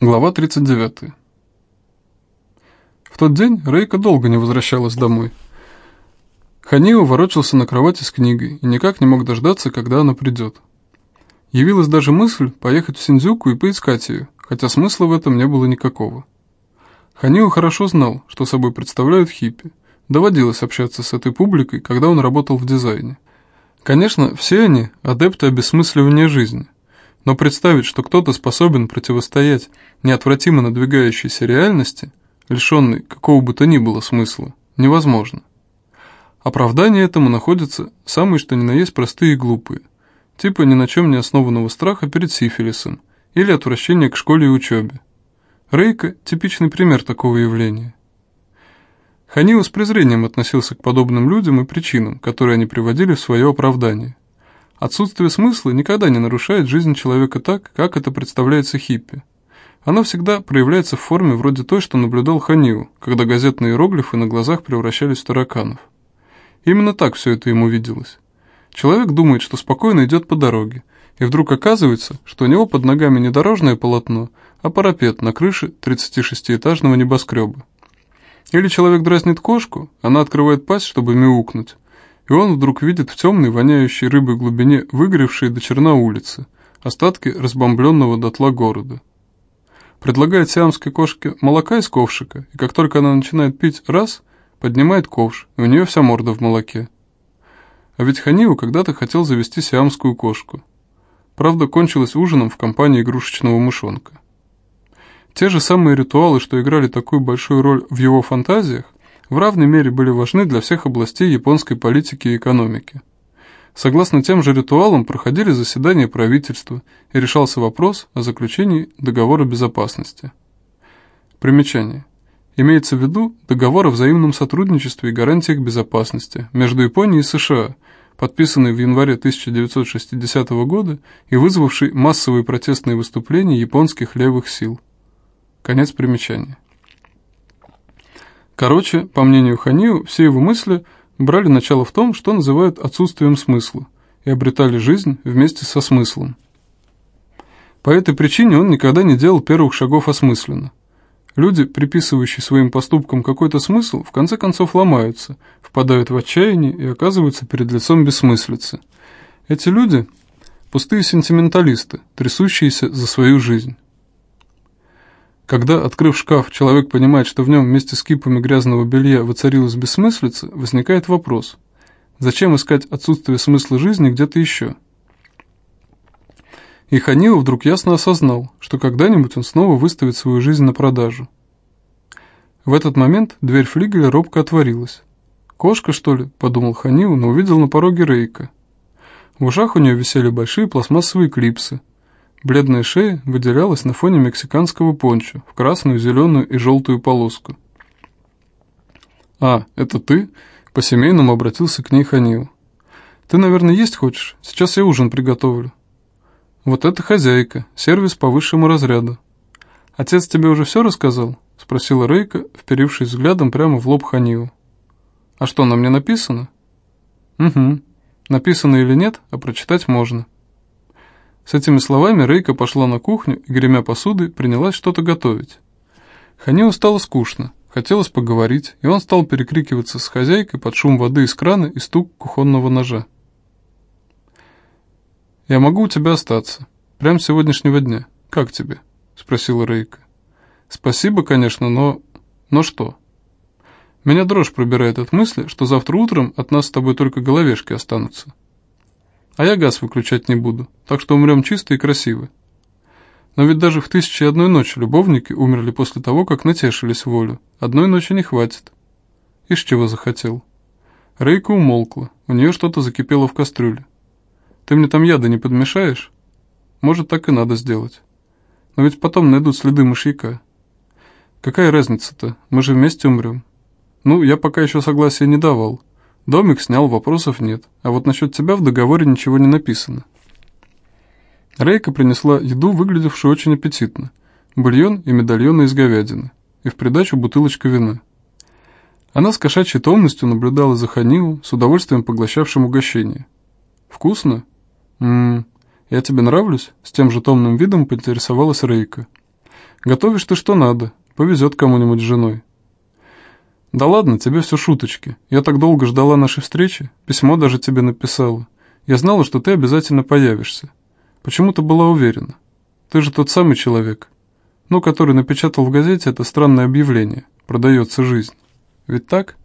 Глава 39. В тот день Рейка долго не возвращалась домой. Ханио ворочался на кровати с книгой и никак не мог дождаться, когда она придет. Явилась даже мысль поехать в Синдзюку и поискать ее, хотя смысла в этом не было никакого. Ханио хорошо знал, что собой представляют хиппи. Доводилось общаться с этой публикой, когда он работал в дизайне. Конечно, все они – адепты обесмысливания жизни – но представить, что кто-то способен противостоять неотвратимо надвигающейся реальности, лишенной какого бы то ни было смысла, невозможно. Оправдание этому находятся самые что ни на есть простые и глупые, типа ни на чем не основанного страха перед сифилисом или отвращения к школе и учебе. Рейка – типичный пример такого явления. Ханиу с презрением относился к подобным людям и причинам, которые они приводили в свое оправдание. Отсутствие смысла никогда не нарушает жизнь человека так, как это представляется хиппи. Оно всегда проявляется в форме вроде той, что наблюдал Ханиу, когда газетные иероглифы на глазах превращались в тараканов. Именно так все это ему виделось. Человек думает, что спокойно идет по дороге, и вдруг оказывается, что у него под ногами не дорожное полотно, а парапет на крыше 36-этажного небоскреба. Или человек дразнит кошку, она открывает пасть, чтобы мяукнуть, и он вдруг видит в темной, воняющей рыбой глубине выгоревшие до черна улицы, остатки разбомбленного дотла города. Предлагает сиамской кошке молока из ковшика, и как только она начинает пить раз, поднимает ковш, и у нее вся морда в молоке. А ведь Ханиу когда-то хотел завести сиамскую кошку. Правда, кончилось ужином в компании игрушечного мышонка. Те же самые ритуалы, что играли такую большую роль в его фантазиях, в равной мере были важны для всех областей японской политики и экономики. Согласно тем же ритуалам проходили заседания правительства и решался вопрос о заключении договора безопасности. Примечание. Имеется в виду договор о взаимном сотрудничестве и гарантиях безопасности между Японией и США, подписанный в январе 1960 года и вызвавший массовые протестные выступления японских левых сил. Конец примечания. Короче, по мнению Ханиу, все его мысли брали начало в том, что называют отсутствием смысла, и обретали жизнь вместе со смыслом. По этой причине он никогда не делал первых шагов осмысленно. Люди, приписывающие своим поступкам какой-то смысл, в конце концов ломаются, впадают в отчаяние и оказываются перед лицом бессмыслицы. Эти люди – пустые сентименталисты, трясущиеся за свою жизнь. Когда, открыв шкаф, человек понимает, что в нем вместе с кипами грязного белья воцарилась бессмыслица, возникает вопрос, зачем искать отсутствие смысла жизни где-то еще? И Ханио вдруг ясно осознал, что когда-нибудь он снова выставит свою жизнь на продажу. В этот момент дверь флигеля робко отворилась. «Кошка, что ли?» – подумал Ханиу, но увидел на пороге Рейка. В ушах у нее висели большие пластмассовые клипсы – Бледная шея выделялась на фоне мексиканского пончо в красную, зеленую и желтую полоску. «А, это ты?» — по-семейному обратился к ней Ханил. «Ты, наверное, есть хочешь? Сейчас я ужин приготовлю». «Вот это хозяйка, сервис по высшему разряду». «Отец тебе уже все рассказал?» — спросила Рейка, вперившись взглядом прямо в лоб Ханилу. «А что, на мне написано?» «Угу. Написано или нет, а прочитать можно». С этими словами Рейка пошла на кухню и, гремя посудой, принялась что-то готовить. Ханеу стало скучно, хотелось поговорить, и он стал перекрикиваться с хозяйкой под шум воды из крана и стук кухонного ножа. «Я могу у тебя остаться. Прямо с сегодняшнего дня. Как тебе?» — спросила Рейка. «Спасибо, конечно, но... Но что?» Меня дрожь пробирает от мысли, что завтра утром от нас с тобой только головешки останутся. А я газ выключать не буду, так что умрем чисто и красиво. Но ведь даже в тысячи одной ночи любовники умерли после того, как натешились волю. Одной ночи не хватит. Ишь чего захотел. Рейка умолкла, у нее что-то закипело в кастрюле. Ты мне там яда не подмешаешь? Может, так и надо сделать. Но ведь потом найдут следы мышьяка. Какая разница-то? Мы же вместе умрем. Ну, я пока еще согласия не давал. Домик снял, вопросов нет. А вот насчет тебя в договоре ничего не написано. Рейка принесла еду, выглядевшую очень аппетитно. Бульон и медальоны из говядины. И в придачу бутылочка вина. Она с кошачьей томностью наблюдала за Ханилу, с удовольствием поглощавшим угощение. «Вкусно?» «Ммм, я тебе нравлюсь?» С тем же томным видом поинтересовалась Рейка. Готовишь ты что надо, повезет кому-нибудь с женой. Да ладно, тебе все шуточки. Я так долго ждала нашей встречи, письмо даже тебе написала. Я знала, что ты обязательно появишься. Почему-то была уверена. Ты же тот самый человек, ну, который напечатал в газете это странное объявление «Продается жизнь». Ведь так?»